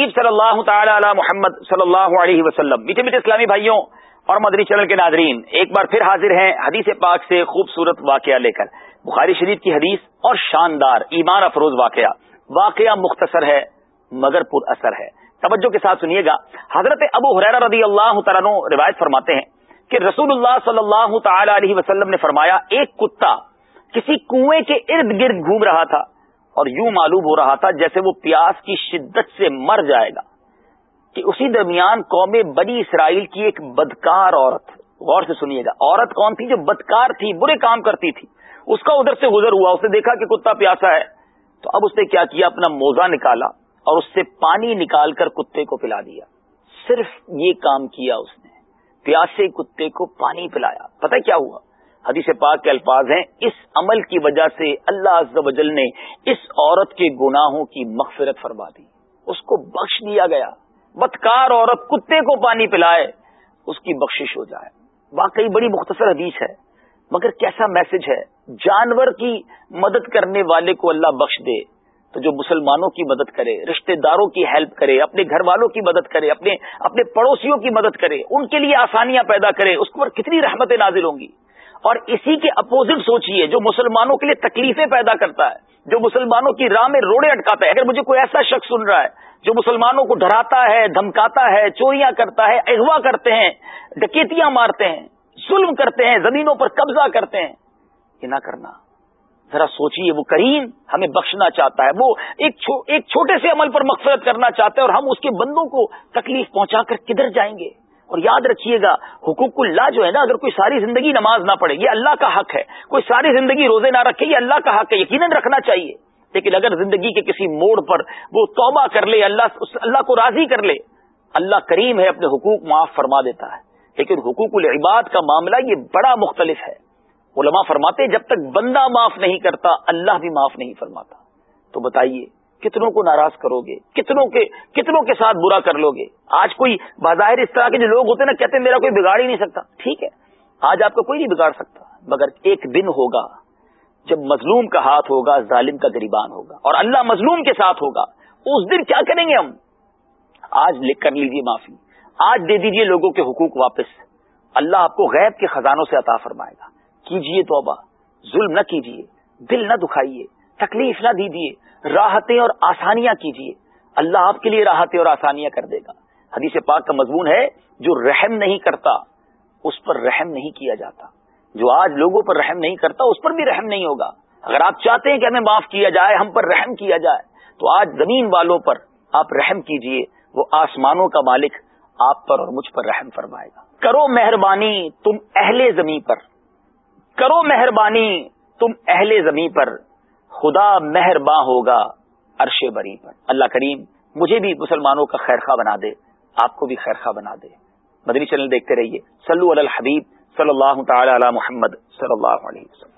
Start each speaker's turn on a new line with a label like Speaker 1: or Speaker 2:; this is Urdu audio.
Speaker 1: صلی اللہ تعالی علی محمد صلی اللہ علیہ وسلم میٹھے میٹھے اسلامی بھائیوں اور مدنی چینل کے ناظرین، ایک بار پھر حاضر ہیں حدیث پاک سے خوبصورت واقعہ لے کر۔ بخاری شریف کی حدیث اور شاندار، ایمان افروز واقعہ۔ واقعہ مختصر ہے، مگر پر اثر ہے۔ توجہ کے ساتھ سنیے گا۔ حضرت ابو حریر رضی اللہ تعالیٰ روایت فرماتے ہیں کہ رسول اللہ صلی اللہ تعالی علیہ وسلم نے فرمایا، ایک کتا کسی کنویں کے ارد گرد گھوم رہا تھا۔ اور یوں معلوم ہو رہا تھا جیسے وہ پیاس کی شدت سے مر جائے گا کہ اسی درمیان قوم بنی اسرائیل کی ایک بدکار عورت، غور سے سنیے گا، عورت کون تھی جو بدکار تھی، برے کام کرتی تھی، اس کا ادھر سے گزر ہوا، اس نے دیکھا کہ کتا پیاسا ہے، تو اب اس نے کیا کیا، اپنا موزہ نکالا اور اس سے پانی نکال کر کتے کو پلا دیا۔ صرف یہ کام کیا اس نے، پیاسے کتے کو پانی پلایا۔ پتہ کیا ہوا؟ حدیث پاک کے الفاظ ہیں، اس عمل کی وجہ سے اللہ عز و جل نے اس عورت کے گناہوں کی مغفرت فرما دی۔ اس کو بخش دیا گیا۔ بدکار عورت کتے کو پانی پلائے، اس کی بخشش ہو جائے۔ واقعی بڑی مختصر حدیث ہے، مگر کیسا میسج ہے؟ جانور کی مدد کرنے والے کو اللہ بخش دے تو جو مسلمانوں کی مدد کرے، رشتہ داروں کی ہیلپ کرے، اپنے گھر والوں کی مدد کرے، اپنے اپنے پڑوسیوں کی مدد کرے، ان کے لیے آسانیاں پیدا کرے، اس پر کتنی رحمتیں نازل ہوں گی؟ اور اسی کے اپوزٹ سوچیے جو مسلمانوں کے لیے تکلیفیں پیدا کرتا ہے، جو مسلمانوں کی راہ میں روڑے اٹکاتا ہے۔ اگر مجھے کوئی ایسا شخص سن رہا ہے، جو مسلمانوں کو ڈراتا ہے، دھمکاتا ہے، چوریاں کرتا ہے، اغوا کرتے ہیں، ڈکیتیاں مارتے ہیں، ظلم کرتے ہیں، زمینوں پر قبضہ کرتے ہیں، یہ نہ کرنا۔ ذرا سوچیے وہ کریم ہمیں بخشنا چاہتا ہے، وہ ایک ایک چھوٹے سے عمل پر مقصد کرنا چاہتا ہے اور ہم اس کے بندوں کو تکلیف پہنچا کر کدھر جائیں گے؟ اور یاد رکھیے گا، حقوق اللہ جو ہے نا، اگر کوئی ساری زندگی نماز نہ پڑھے، یہ اللہ کا حق ہے۔ کوئی ساری زندگی روزے نہ رکھے، یہ اللہ کا حق ہے، یقیناً رکھنا چاہیے۔ لیکن اگر زندگی کے کسی موڑ پر وہ توبہ کر لے، اللہ اللہ کو راضی کر لے، اللہ کریم ہے، اپنے حقوق معاف فرما دیتا ہے۔ لیکن حقوق العباد کا معاملہ یہ بڑا مختلف ہے۔ علماء فرماتے جب تک بندہ معاف نہیں کرتا، اللہ بھی معاف نہیں فرماتا۔ تو بتائیے کتنوں کو ناراض کرو گے؟ کتنوں کے کتنوں کے ساتھ برا کر لو گے؟ آج کوئی بظاہر اس طرح کے جو لوگ ہوتے ہیں نا، کہتے ہیں میرا کوئی بگاڑ ہی نہیں سکتا۔ ٹھیک ہے۔ آج آپ کو کوئی نہیں بگاڑ سکتا۔ مگر ایک دن ہوگا جب مظلوم کا ہاتھ ہوگا، ظالم کا گریبان ہوگا اور اللہ مظلوم کے ساتھ ہوگا۔ اس دن کیا کریں گے ہم؟ آج لکھ کر لیجیے معافی۔ آج دے دیجیے لوگوں کے حقوق واپس۔ اللہ آپ کو غیب کے خزانوں سے عطا فرمائے گا۔ کیجیے توبہ۔ ظلم نہ کیجیے دل نہ دکھائیے۔ تکلیف نہ دیجیے راحتیں اور آسانیاں کیجیے اللہ آپ کے لیے راحتیں اور آسانیاں کر دے گا۔ حدیث پاک کا مضمون ہے، جو رحم نہیں کرتا، اس پر رحم نہیں کیا جاتا۔ جو آج لوگوں پر رحم نہیں کرتا، اس پر بھی رحم نہیں ہوگا۔ اگر آپ چاہتے ہیں کہ ہمیں معاف کیا جائے، ہم پر رحم کیا جائے، تو آج زمین والوں پر آپ رحم کیجیے۔ وہ آسمانوں کا مالک آپ پر اور مجھ پر رحم فرمائے گا۔ کرو مہربانی تم اہل زمین پر۔ کرو مہربانی تم اہل زمین پر۔ خدا مہرباں ہوگا عرش بری پر۔ اللہ کریم مجھے بھی مسلمانوں کا خیرخواہ بنا دے، آپ کو بھی خیرخواہ بنا دے۔ مدنی چینل دیکھتے رہیے۔ سلو الحبیب صلی اللہ تعالی علی محمد صلی اللہ علیہ وسلم۔